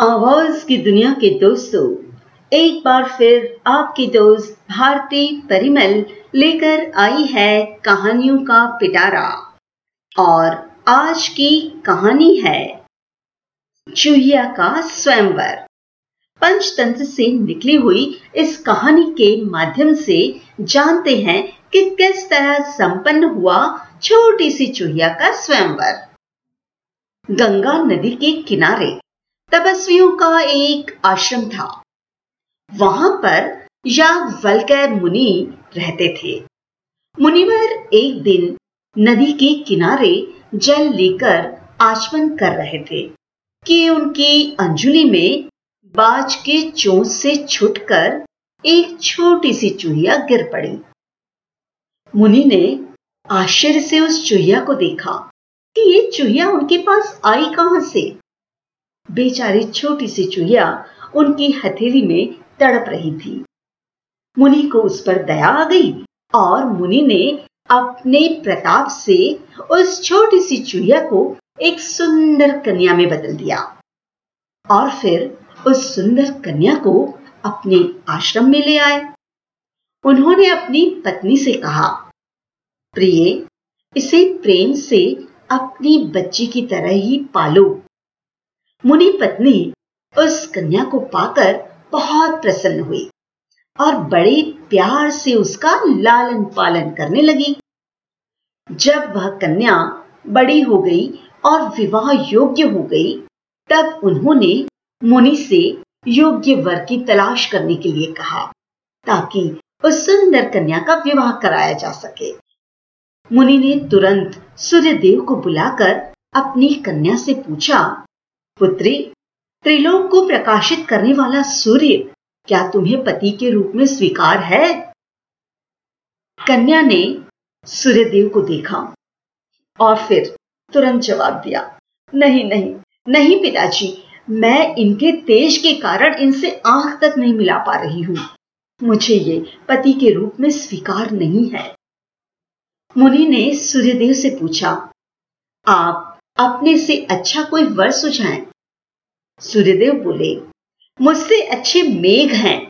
आवाज़ की दुनिया के दोस्तों, एक बार फिर आपकी दोस्त भारती परिमल लेकर आई है कहानियों का पिटारा। और आज की कहानी है चूहिया का स्वयंवर। पंचतंत्र से निकली हुई इस कहानी के माध्यम से जानते हैं कि किस तरह संपन्न हुआ छोटी सी चूहिया का स्वयंवर। गंगा नदी के किनारे तपस्वियों का एक आश्रम था। वहाँ पर याज्ञवल्क्य मुनि रहते थे। मुनिवर एक दिन नदी के किनारे जल लेकर आचमन कर रहे थे कि उनकी अंजुली में बाज के चोंच से छुटकर एक छोटी सी चूहिया गिर पड़ी। मुनि ने आश्चर्य से उस चूहिया को देखा कि ये चूहिया उनके पास आई कहाँ से? बेचारी छोटी सी चूहिया उनकी हथेली में तड़प रही थी। मुनि को उस पर दया आ गई और मुनि ने अपने प्रताप से उस छोटी सी चूहिया को एक सुंदर कन्या में बदल दिया और फिर उस सुंदर कन्या को अपने आश्रम में ले आए। उन्होंने अपनी पत्नी से कहा, प्रिय, इसे प्रेम से अपनी बच्ची की तरह ही पालो। मुनि पत्नी उस कन्या को पाकर बहुत प्रसन्न हुई और बड़े प्यार से उसका लालन पालन करने लगी। जब वह कन्या बड़ी हो गई और विवाह योग्य हो गई, तब उन्होंने मुनि से योग्य वर की तलाश करने के लिए कहा ताकि उस सुंदर कन्या का विवाह कराया जा सके। मुनि ने तुरंत सूर्यदेव को बुलाकर अपनी कन्या से पूछा पुत्री, त्रिलोक को प्रकाशित करने वाला सूर्य, क्या तुम्हें पति के रूप में स्वीकार है? कन्या ने सूर्यदेव को देखा और फिर तुरंत जवाब दिया, नहीं नहीं नहीं पिताजी, मैं इनके तेज के कारण इनसे आँख तक नहीं मिला पा रही हूँ। मुझे ये पति के रूप में स्वीकार नहीं है। मुनि ने सूर्यदेव से पूछा, आप अपने से अच्छा कोई वर सुझाएँ? सूर्यदेव बोले, मुझसे अच्छे मेघ हैं।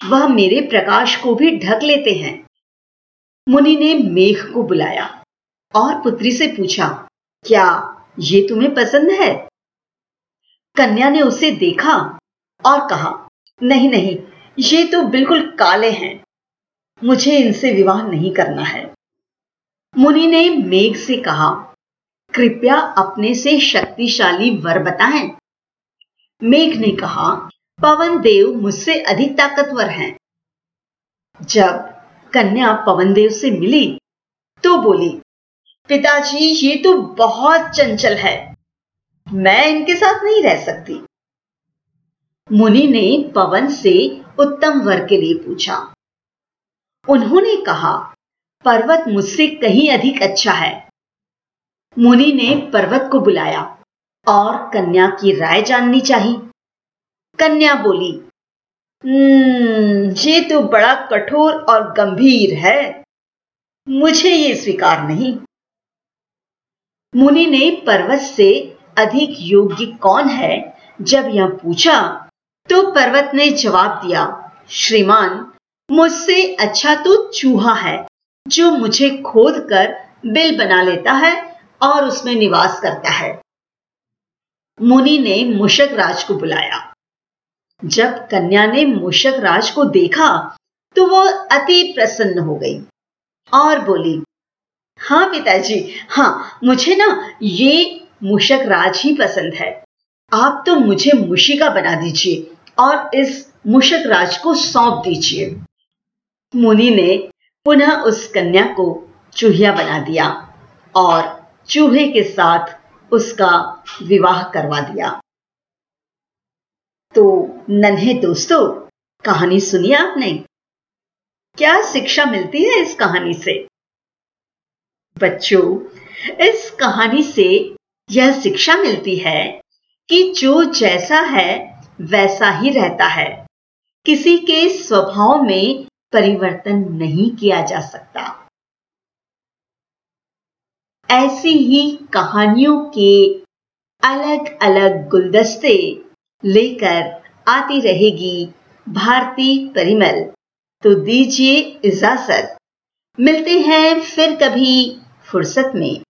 वह मेरे प्रकाश को भी ढक लेते हैं। मुनि ने मेघ को बुलाया और पुत्री से पूछा, क्या ये तुम्हें पसंद है? कन्या ने उसे देखा और कहा, नहीं नहीं, ये तो बिल्कुल काले हैं। मुझे इनसे विवाह नहीं करना है। मुनि ने मेघ से कहा, कृपया अपने से शक्तिशाली वर बताएँ। मेघ ने कहा, पवन देव मुझसे अधिक ताकतवर हैं। जब कन्या पवन देव से मिली तो बोली, पिताजी, ये तो बहुत चंचल है। मैं इनके साथ नहीं रह सकती। मुनि ने पवन से उत्तम वर के लिए पूछा। उन्होंने कहा, पर्वत मुझसे कहीं अधिक अच्छा है। मुनि ने पर्वत को बुलाया। और कन्या की राय जाननी चाहिए। कन्या बोली हम्म, ये तो बड़ा कठोर और गंभीर है। मुझे ये स्वीकार नहीं। मुनि ने पर्वत से अधिक योग्य कौन है? जब यह पूछा तो पर्वत ने जवाब दिया श्रीमान मुझसे अच्छा तो चूहा है जो मुझे खोद कर बिल बना लेता है और उसमें निवास करता है। मुनि ने मुशक राज को बुलाया। जब कन्या ने मुशक राज को देखा तो वो अति प्रसन्न हो गई और बोली हाँ पिताजी हाँ मुझे ना ये मुशक राज ही पसंद है। आप तो मुझे मुशिका बना दीजिए और इस मुशक राज को सौंप दीजिए। मुनि ने पुनः उस कन्या को चूहिया बना दिया और चूहे के साथ उसका विवाह करवा दिया। तो नन्हे दोस्तों, कहानी सुनी आपने? क्या शिक्षा मिलती है इस कहानी से? बच्चों, इस कहानी से यह शिक्षा मिलती है कि जो जैसा है, वैसा ही रहता है। किसी के स्वभाव में परिवर्तन नहीं किया जा सकता। ऐसी ही कहानियों के अलग अलग गुलदस्ते लेकर आती रहेगी भारती परिमल। तो दीजिए इजाज़त। मिलते हैं फिर कभी फुर्सत में।